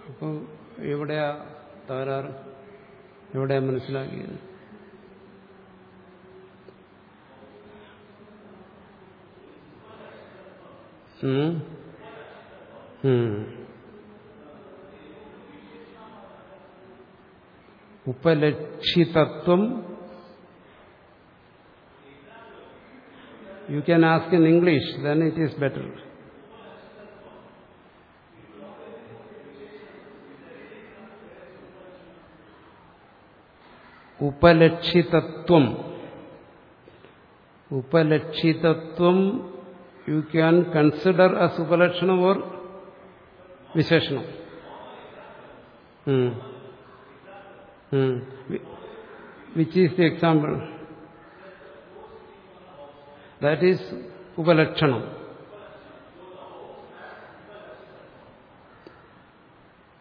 അപ്പോൾ എവിടെയാ തകരാറ് എവിടെയാ മനസ്സിലാക്കിയത് ഉം? ഉം. ഉപലക്ഷിതത്വം you can ask in English then it is better ഉപലക്ഷിതത്വം ഉപലക്ഷിതത്വം യു ക്യാൻ കൺസിഡർ അസ് ഉപലക്ഷണം ഓർ വിശേഷണം which is the example. That is Upalakshanam.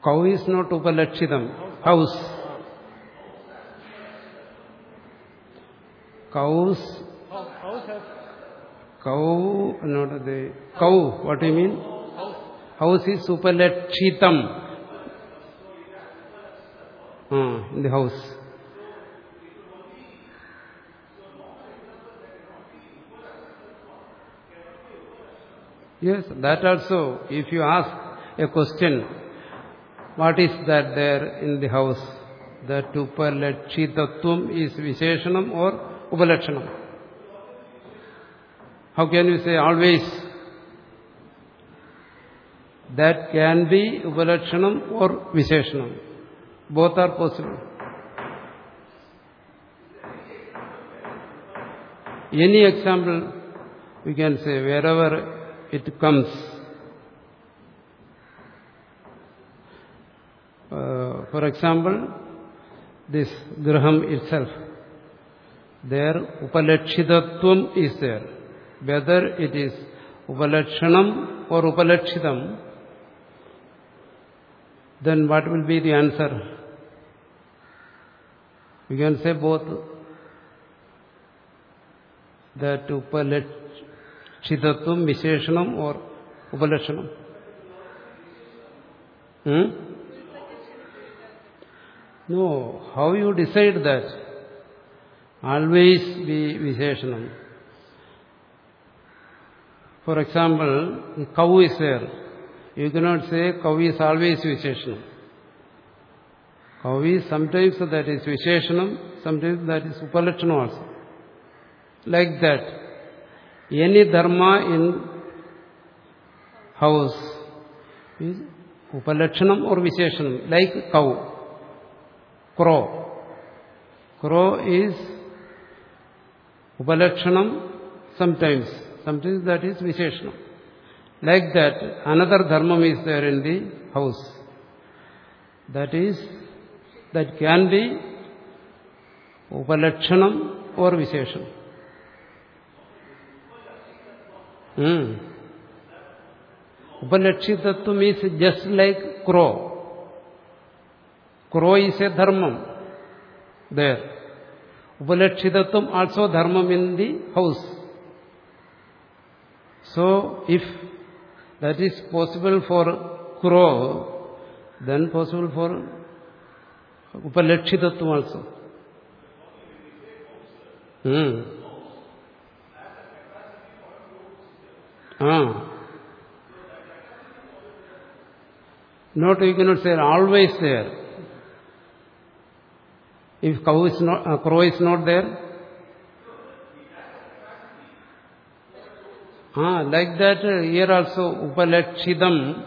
Cow is not Upalakshitam, house. Cows, cow, not the, cow, what do you mean? House is Upalakshitam. Ah in the house Yes, that also, if you ask a question, what is that there in the house? That upalakshitatvam is visheshanam or upalakshanam? How can you say always? That can be upalakshanam or visheshanam. Both are possible. Any example we can say wherever it comes. Uh, for example, this graham itself, there upalakshitatvam is there. Whether it is upalakshanam or upalakshitam, then what will be the answer? You can say both that upalakshitatvam, visheshanam or upalakshanam. Hmm? No, how you decide that? Always be visheshanam. For example, cow is there. you cannot say cow is always വിശേഷണം cow is sometimes that is വിശേഷണം sometimes that is ഉപലക്ഷണം also like that any dharma in house is upalakshanam or visheshanam like cow crow crow is upalakshanam sometimes sometimes that is visheshanam like that, another dharma is there in the house. That is, that can be upalakshanam or vishesham. Hmm. Upalakshitattvam is just like crow. Crow is a dharma there. Upalakshitatvam also dharma in the house. So, if that is possible for crow, then possible for upalakshitattva also. Hmm. Ah. Not, you cannot say always there. If cow is not, uh, crow is not there, Ah, like that here also upalakshidam,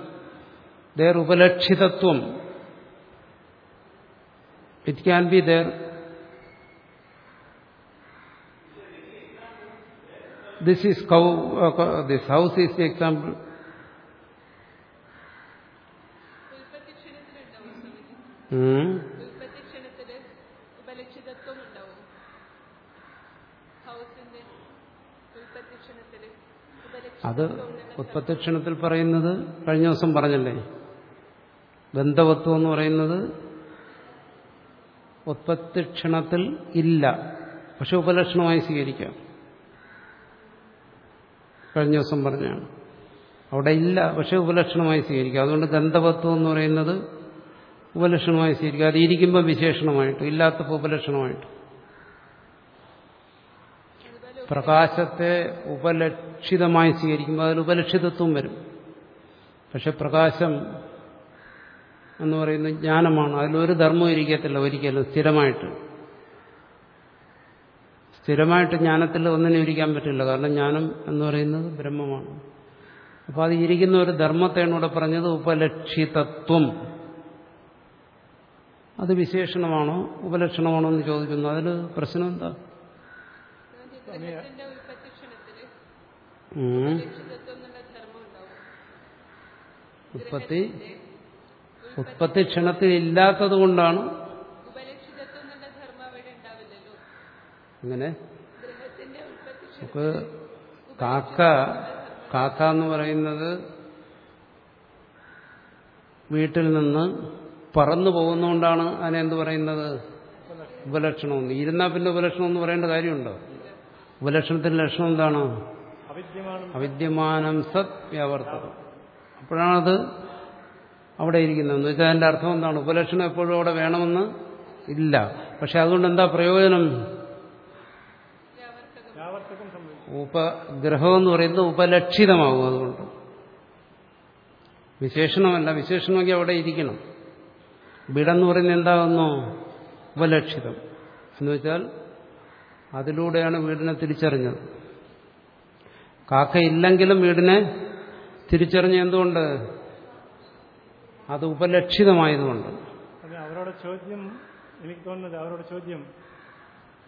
there upalakshitatvam. It can be there. This is cow, uh, this house is the example. Hmm? അത് ഉത്പത്തിക്ഷണത്തിൽ പറയുന്നത് കഴിഞ്ഞ ദിവസം പറഞ്ഞല്ലേ? ബന്ധവത്വം എന്ന് പറയുന്നത് ഉത്പത്തിക്ഷണത്തിൽ ഇല്ല. പക്ഷെ ഉപലക്ഷണമായി സ്വീകരിക്കാം. കഴിഞ്ഞ ദിവസം പറഞ്ഞാണ്. അവിടെ ഇല്ല പക്ഷെ ഉപലക്ഷണമായി സ്വീകരിക്കാം. അതുകൊണ്ട് ഗന്ധവത്വം എന്ന് പറയുന്നത് ഉപലക്ഷണമായി സ്വീകരിക്കുക അത് ഇരിക്കുമ്പോൾ വിശേഷണമായിട്ട് ഇല്ലാത്തപ്പോൾ ഉപലക്ഷണമായിട്ട്. പ്രകാശത്തെ ഉപലക്ഷിതമായി സ്വീകരിക്കുമ്പോൾ അതിൽ ഉപലക്ഷിതത്വം വരും. പക്ഷെ പ്രകാശം എന്ന് പറയുന്നത് ജ്ഞാനമാണ്. അതിലൊരു ധർമ്മം ഇരിക്കത്തില്ല ഒരിക്കലും സ്ഥിരമായിട്ട്. സ്ഥിരമായിട്ട് ജ്ഞാനത്തിൽ ഒന്നിനെ ഇരിക്കാൻ പറ്റില്ല. കാരണം ജ്ഞാനം എന്ന് പറയുന്നത് ബ്രഹ്മമാണ്. അപ്പോൾ അത് ഇരിക്കുന്ന ഒരു ധർമ്മത്തെയാണ് ഇവിടെ പറഞ്ഞത് ഉപലക്ഷിതത്വം. അത് വിശേഷണമാണോ ഉപലക്ഷണമാണോ എന്ന് ചോദിക്കുന്നു. അതിൽ പ്രശ്നം എന്താ ഗ്രഹത്തിന്റെ ഉൽപ്പത്തി ക്ഷണത്തിൽ ഉം. ഉപലക്ഷിതത്വം എന്നുള്ള ധർമ്മം ഉണ്ടാവും ഉത്പത്തി ഉത്പത്തി ക്ഷണത്തിൽ ഇല്ലാത്തത് കൊണ്ടാണ് അങ്ങനെ നമുക്ക് കാക്ക കാക്ക എന്ന് പറയുന്നത് വീട്ടിൽ നിന്ന് പറന്നു പോകുന്നതുകൊണ്ടാണ് അതിനെന്ത് പറയുന്നത്? ഉപലക്ഷണമെന്ന്. ഇരുന്നാൽ പിന്നെ ഉപലക്ഷണം എന്ന് പറയേണ്ട കാര്യമുണ്ടോ? ഉപലക്ഷണത്തിന്റെ ലക്ഷണം എന്താണ്? അവിദ്യമാനം. സത് വ്യാവർത്തകം അപ്പോഴാണത് അവിടെ ഇരിക്കുന്നത്. എന്ന് വെച്ചാൽ അതിന്റെ അർത്ഥം എന്താണ്? ഉപലക്ഷണം എപ്പോഴും അവിടെ വേണമെന്ന് ഇല്ല. പക്ഷെ അതുകൊണ്ട് എന്താ പ്രയോജനം? ഉപഗ്രഹം എന്ന് പറയുന്നത് ഉപലക്ഷിതമാകും അതുകൊണ്ട്. വിശേഷണമല്ല വിശേഷണമെങ്കിൽ അവിടെ ഇരിക്കണം. വിടെന്ന് പറയുന്നത് എന്താകുന്നു? ഉപലക്ഷിതം. എന്ന് വെച്ചാൽ അതിലൂടെയാണ് വീടിനെ തിരിച്ചറിഞ്ഞത്. കാക്കയില്ലെങ്കിലും വീടിനെ തിരിച്ചറിഞ്ഞ എന്തുകൊണ്ട്? അത് ഉപലക്ഷിതമായതുകൊണ്ട്. അവരോട് ചോദ്യം എനിക്ക് തോന്നുന്നത് അവരോട് ചോദ്യം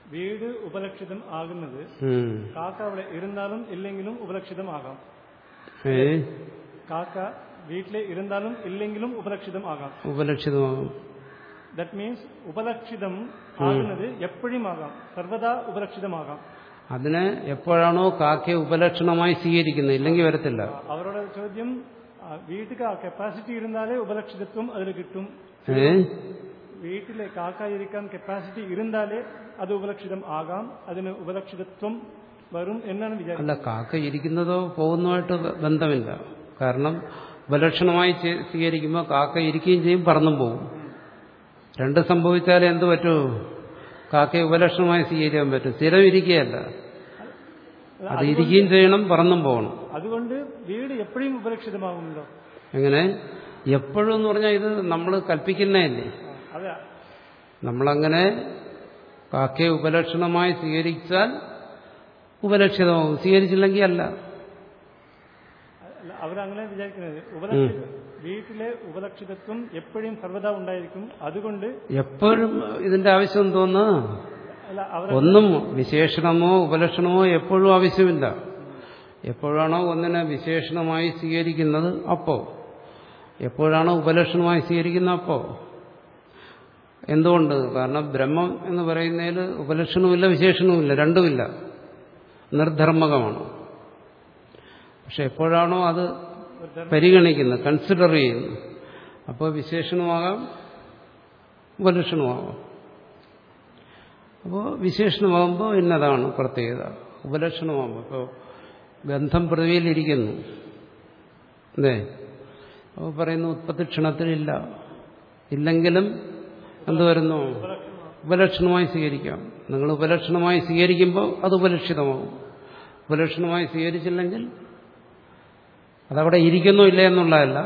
വീട് ഉപലക്ഷിതം ആകുന്നത്. കാക്ക അവിടെ ഇരുന്നാലും ഇല്ലെങ്കിലും ഉപലക്ഷിതം ആകാം. കാക്ക വീട്ടിലെ ഇരുന്നാലും ഇല്ലെങ്കിലും ഉപലക്ഷിതം ആകാം. ഉപലക്ഷിതമാകും. ദറ്റ് മീൻസ് ഉപലക്ഷിതം ആകുന്നത് എപ്പോഴും ആകാം സർവദാ ഉപലക്ഷിതമാകാം. അതിനെ എപ്പോഴാണോ കാക്കയെ ഉപലക്ഷണമായി സ്വീകരിക്കുന്നത് ഇല്ലെങ്കിൽ വരത്തില്ല. അവരുടെ ചോദ്യം വീട്ടിൽ കപ്പാസിറ്റി ഇരുന്നാലേ ഉപലക്ഷിതത്വം അതിൽ കിട്ടും. വീട്ടിലെ കാക്ക ഇരിക്കാൻ കപ്പാസിറ്റി ഇരുന്നാലേ അത് ഉപലക്ഷിതം ആകാം. അതിന് ഉപലക്ഷിതത്വം വരും എന്നാണ് വിചാരിക്കുന്നത് അല്ല കാക്ക ഇരിക്കുന്നതോ പോകുന്നതായിട്ട് ബന്ധമില്ല. കാരണം ഉപലക്ഷണമായി സ്വീകരിക്കുമ്പോൾ കാക്ക ഇരിക്കുകയും ചെയ്യും പറന്നും പോകും. രണ്ട് സംഭവിച്ചാലേ എന്ത് പറ്റൂ? കാക്കയെ ഉപലക്ഷണമായി സ്വീകരിക്കാൻ പറ്റും. സ്ഥിരം ഇരിക്കുകയല്ല. അത് ഇരിക്കുകയും ചെയ്യണം പറന്നും പോകണം. അതുകൊണ്ട് വീട് എപ്പോഴും ഉപലക്ഷിതമാകുമല്ലോ എങ്ങനെ? എപ്പോഴും എന്ന് പറഞ്ഞാൽ ഇത് നമ്മൾ കൽപ്പിക്കുന്നതല്ലേ. നമ്മളങ്ങനെ കാക്കയെ ഉപലക്ഷണമായി സ്വീകരിച്ചാൽ ഉപലക്ഷിതമാകും. സ്വീകരിച്ചില്ലെങ്കിൽ അല്ല. അല്ല, അവരങ്ങനെ വിചാരിക്കുന്നത് ഉപലക്ഷിത. വീട്ടിലെ ഉപലക്ഷിതത്വം എപ്പോഴും സർവദാ ഉണ്ടായിരിക്കും. അതുകൊണ്ട് എപ്പോഴും ഇതിന്റെ ആവശ്യം തോന്നുന്നു ഒന്നും വിശേഷണമോ ഉപലക്ഷണമോ എപ്പോഴും ആവശ്യമില്ല. എപ്പോഴാണോ ഒന്നിനെ വിശേഷണമായി സ്വീകരിക്കുന്നത് അപ്പോ. എപ്പോഴാണോ ഉപലക്ഷണമായി സ്വീകരിക്കുന്ന അപ്പോ. എന്തുകൊണ്ട്? കാരണം ബ്രഹ്മം എന്ന് പറയുന്നതിൽ ഉപലക്ഷണവുമില്ല വിശേഷണവുമില്ല രണ്ടുമില്ല. നിർധർമ്മകമാണ്. പക്ഷെ എപ്പോഴാണോ അത് പരിഗണിക്കുന്നു കൺസിഡർ ചെയ്യുന്നു. അപ്പോൾ വിശേഷണമാകാം ഉപലക്ഷണമാകാം. അപ്പോൾ വിശേഷണമാകുമ്പോൾ ഇന്നതാണ് പ്രത്യേകത. ഉപലക്ഷണമാകുമ്പോൾ ഇപ്പോൾ ഗന്ധം പൃഥ്വിയിലിരിക്കുന്നു. അല്ലേ? അപ്പോൾ പറയുന്നു ഉത്പത്തി ക്ഷണത്തിലില്ല. ഇല്ലെങ്കിലും എന്ത് വരുന്നു? ഉപലക്ഷണമായി സ്വീകരിക്കാം. നിങ്ങൾ ഉപലക്ഷണമായി സ്വീകരിക്കുമ്പോൾ അത് ഉപലക്ഷിതമാകും. ഉപലക്ഷണമായി സ്വീകരിച്ചില്ലെങ്കിൽ അതവിടെ ഇരിക്കുന്നു ഇല്ല എന്നുള്ളതല്ല.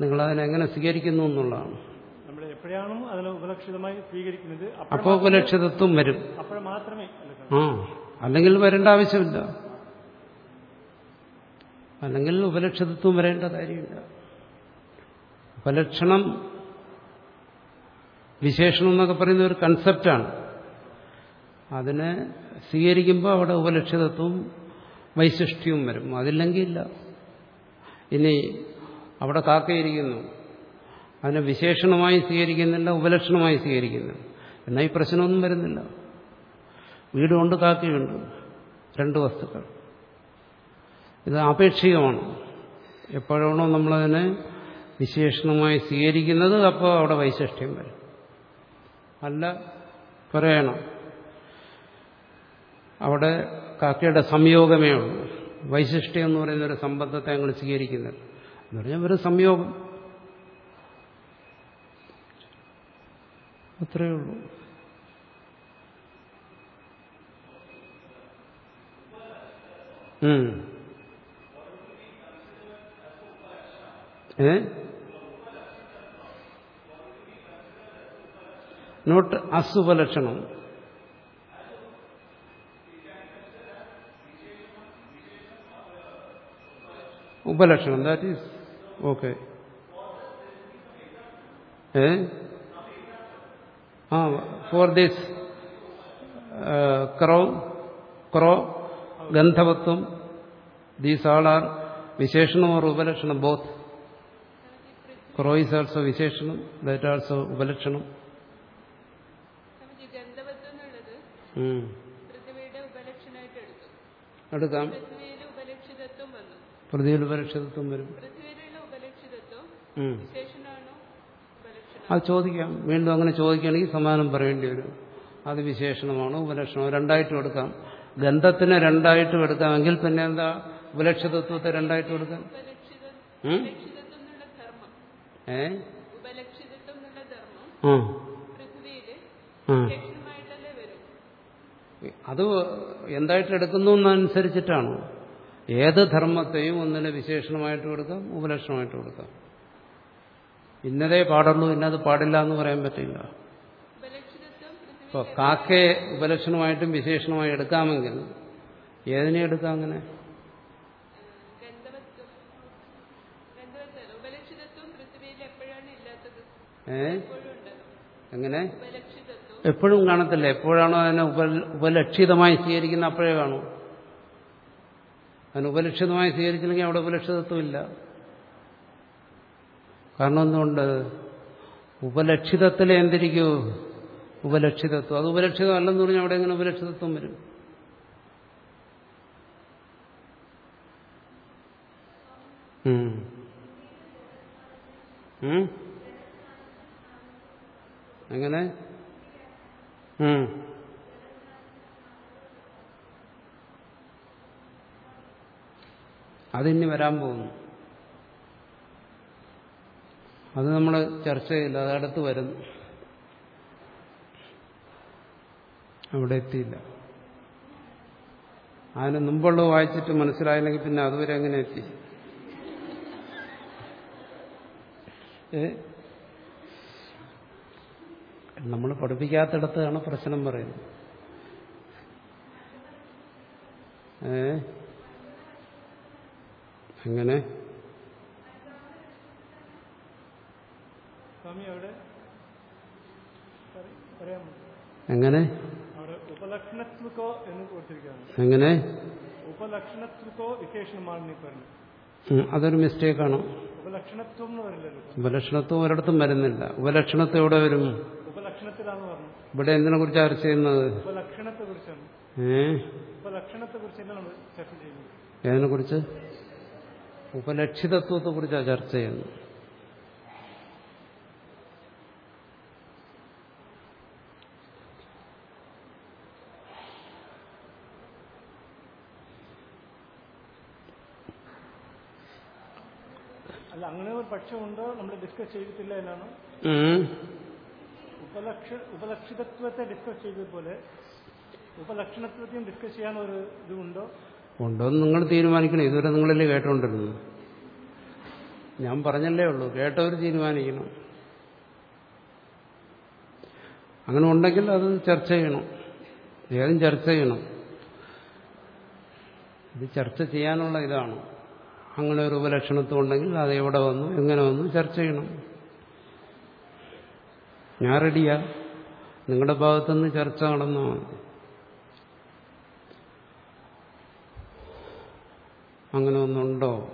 നിങ്ങൾ അതിനെങ്ങനെ സ്വീകരിക്കുന്നു എന്നുള്ളതാണ്. എപ്പോഴാണോ അതിനെ ഉപലക്ഷിതമായി സ്വീകരിക്കുന്നത് അപ്പോൾ ഉപലക്ഷിതത്വം വരും. മാത്രമേ ആ അല്ലെങ്കിൽ വരേണ്ട ആവശ്യമില്ല. അല്ലെങ്കിൽ ഉപലക്ഷിതത്വം വരേണ്ട കാര്യമില്ല. ഉപലക്ഷണം വിശേഷണം എന്നൊക്കെ പറയുന്ന ഒരു കൺസെപ്റ്റാണ് അതിനെ സ്വീകരിക്കുമ്പോൾ അവിടെ ഉപലക്ഷിതത്വവും വൈശിഷ്ട്യവും വരും. അതില്ലെങ്കിൽ ഇല്ല. ഇനി അവിടെ കാക്കയിരിക്കുന്നു അതിനെ വിശേഷണമായി സ്വീകരിക്കുന്നില്ല ഉപലക്ഷണമായി സ്വീകരിക്കുന്നു. എന്നാൽ ഈ പ്രശ്നമൊന്നും വരുന്നില്ല. വീടുകൊണ്ട് കാക്കയുണ്ട്. രണ്ട് വസ്തുക്കൾ. ഇത് ആപേക്ഷികമാണ്. എപ്പോഴാണോ നമ്മളതിനെ വിശേഷണമായി സ്വീകരിക്കുന്നത് അപ്പോൾ അവിടെ വൈശിഷ്ട്യം വരും. അല്ല പറയണം. അവിടെ കാക്കയുടെ സംയോഗമേ ഉള്ളൂ. വൈശിഷ്ട്യം എന്ന് പറയുന്ന ഒരു സംബന്ധത്തെ ഞങ്ങൾ സ്വീകരിക്കുന്നില്ല എന്ന് പറഞ്ഞാൽ ഒരു സംയോഗം. അത്രയേ ഉള്ളൂ. ഏ? നോട്ട് അസുപലക്ഷണം ഉപലക്ഷണം ദാറ്റ് ഈസ് ഓക്കെ ഏ? ആ ഫോർ ദിസ് ക്രോ ക്രോ ഗന്ധവത്വം ദീസ് ആൾ ആർ വിശേഷണം ഓർ ഉപലക്ഷണം ബോത്ത് ക്രോ ഈസ് ആൾസോ വിശേഷണം ദാറ്റ് ആൾസോ ഉപലക്ഷണം. എടുക്കാം. പ്രതിയിൽ ഉപലക്ഷിതത്വം വരും. അത് ചോദിക്കാം. വീണ്ടും അങ്ങനെ ചോദിക്കുകയാണെങ്കിൽ സമാനം പറയേണ്ടി വരും. അത് വിശേഷണമാണോ ഉപലക്ഷണമോ? രണ്ടായിട്ടും എടുക്കാം. ഗന്ധത്തിനെ രണ്ടായിട്ടും എടുക്കാമെങ്കിൽ പിന്നെ എന്താ? ഉപലക്ഷിതത്വത്തെ രണ്ടായിട്ടും എടുക്കാം. ഏ? അത് എന്തായിട്ട് എടുക്കുന്നു എന്നനുസരിച്ചിട്ടാണ്? ഏത് ധർമ്മത്തെയും ഒന്നിനെ വിശേഷണമായിട്ട് കൊടുക്കാം ഉപലക്ഷണമായിട്ട് കൊടുക്കാം. ഇന്നതേ പാടുള്ളൂ ഇന്നത് പാടില്ല എന്ന് പറയാൻ പറ്റില്ല. ഇപ്പോൾ കാക്കയെ ഉപലക്ഷണമായിട്ടും വിശേഷണമായി എടുക്കാമെങ്കിൽ ഏതിനെ എടുക്കാം അങ്ങനെ? ഏ? എങ്ങനെ? എപ്പോഴും കാണത്തില്ല. എപ്പോഴാണോ അതിനെ ഉപ ഉപലക്ഷിതമായി സ്വീകരിക്കുന്ന അപ്പോഴേ കാണൂ. അതിന് ഉപലക്ഷിതമായി സ്വീകരിച്ചില്ലെങ്കിൽ അവിടെ ഉപലക്ഷിതത്വം ഇല്ല കാരണം എന്തുകൊണ്ട്? ഉപലക്ഷിതത്തിലെ എന്തിരിക്കൂ? ഉപലക്ഷിതത്വം. അത് ഉപലക്ഷിതമല്ലെന്ന് പറഞ്ഞാൽ അവിടെ എങ്ങനെ ഉപലക്ഷിതത്വം വരും? എങ്ങനെ? അതിനി വരാൻ പോകുന്നു. അത് നമ്മൾ ചർച്ച ചെയ്യില്ല അതടുത്ത് വരുന്നു. അവിടെ എത്തിയില്ല. അതിന് മുമ്പുള്ളത് വായിച്ചിട്ട് മനസ്സിലായില്ലെങ്കിൽ പിന്നെ അതുവരെ എങ്ങനെ എത്തി? നമ്മൾ പഠിപ്പിക്കാത്തിടത്താണ് പ്രശ്നം പറയുന്നത്. ഏ? എങ്ങനെ? എങ്ങനെ? എങ്ങനെ അതൊരു മിസ്റ്റേക്കാണ് ഉപലക്ഷണത്വം ഒരിടത്തും വരുന്നില്ല. ഉപലക്ഷണത്വം എവിടെ വരും? ഇവിടെ എന്തിനെ കുറിച്ച് ചർച്ച ചെയ്യുന്നത് ഏ? ഏതിനെ കുറിച്ച് ഉപലക്ഷിതത്വത്തെക്കുറിച്ചാണ് ചർച്ച ചെയ്യുന്നത്. അല്ല അങ്ങനെ ഒരു പക്ഷമുണ്ടോ? നമ്മൾ ഡിസ്കസ് ചെയ്തിട്ടില്ല എന്നാണ്. ഉപലക്ഷിതത്വത്തെ ഡിസ്കസ് ചെയ്തതുപോലെ ഉപലക്ഷണത്വത്തെയും ഡിസ്കസ് ചെയ്യാൻ ഒരു ഇതുണ്ടോ ഉണ്ടോന്ന് നിങ്ങൾ തീരുമാനിക്കണം. ഇതുവരെ നിങ്ങളല്ലേ കേട്ടോണ്ടിരുന്നു ഞാൻ പറഞ്ഞല്ലേ ഉള്ളൂ. കേട്ടവർ തീരുമാനിക്കണം. അങ്ങനെ ഉണ്ടെങ്കിൽ അത് ചർച്ച ചെയ്യണം. ഏതും ചർച്ച ചെയ്യണം. ഇത് ചർച്ച ചെയ്യാനുള്ള ഇതാണ്. അങ്ങനെ ഒരു ഉപലക്ഷണത്വം ഉണ്ടെങ്കിൽ അത് എവിടെ വന്നു എങ്ങനെ വന്നു ചർച്ച ചെയ്യണം. ഞാൻ റെഡിയാ നിങ്ങളുടെ ഭാഗത്തുനിന്ന് ചർച്ച നടന്നോ അങ്ങനെ ഒന്നുണ്ടോ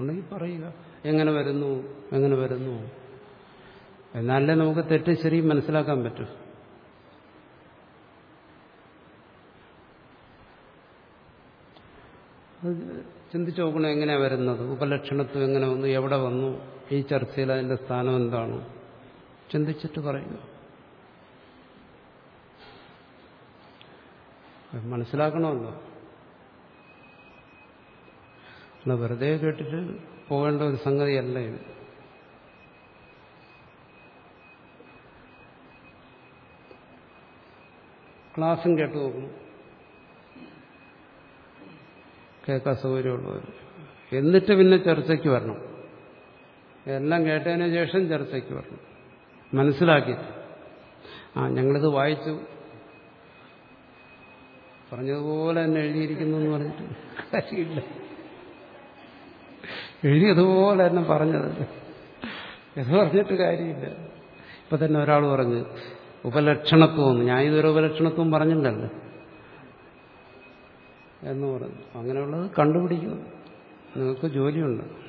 ഉണ്ടെങ്കിൽ പറയുക. എങ്ങനെ വരുന്നു? എങ്ങനെ വരുന്നു? എന്നാലേ നമുക്ക് തെറ്റ് ശരി മനസ്സിലാക്കാൻ പറ്റും. ചിന്തിച്ചു നോക്കണം എങ്ങനെയാ വരുന്നത്. ഉപലക്ഷണത്വം എങ്ങനെ വന്നു? എവിടെ വന്നു? ഈ ചർച്ചയിൽ അതിന്റെ സ്ഥാനം എന്താണ്? ചിന്തിച്ചിട്ട് പറയുക. മനസ്സിലാക്കണമല്ലോ. അല്ല വെറുതെ കേട്ടിട്ട് പോകേണ്ട ഒരു സംഗതിയല്ല ഇത്. ക്ലാസ്സും കേട്ടു നോക്കണം കേൾക്കാൻ സൗകര്യമുള്ളവർ എന്നിട്ട് പിന്നെ ചർച്ചയ്ക്ക് വരണം. എല്ലാം കേട്ടതിന് ശേഷം ചർച്ചയ്ക്ക് വരണം. മനസ്സിലാക്കി ആ ഞങ്ങളിത് വായിച്ചു. പറഞ്ഞതുപോലെ തന്നെ എഴുതിയിരിക്കുന്നു എന്ന് പറഞ്ഞിട്ട് കാര്യമില്ല. എഴുതിയതുപോലെ തന്നെ പറഞ്ഞത്. ഇത് പറഞ്ഞിട്ട് കാര്യമില്ല. ഇപ്പൊ തന്നെ ഒരാൾ പറഞ്ഞു ഉപലക്ഷണത്വം. ഞാൻ ഇതൊരു ഉപലക്ഷണത്വം പറഞ്ഞില്ലല്ലോ. എന്ന് പറഞ്ഞു. അങ്ങനെയുള്ളത് കണ്ടുപിടിക്കുന്നു നിങ്ങൾക്ക് ജോലിയുണ്ട്.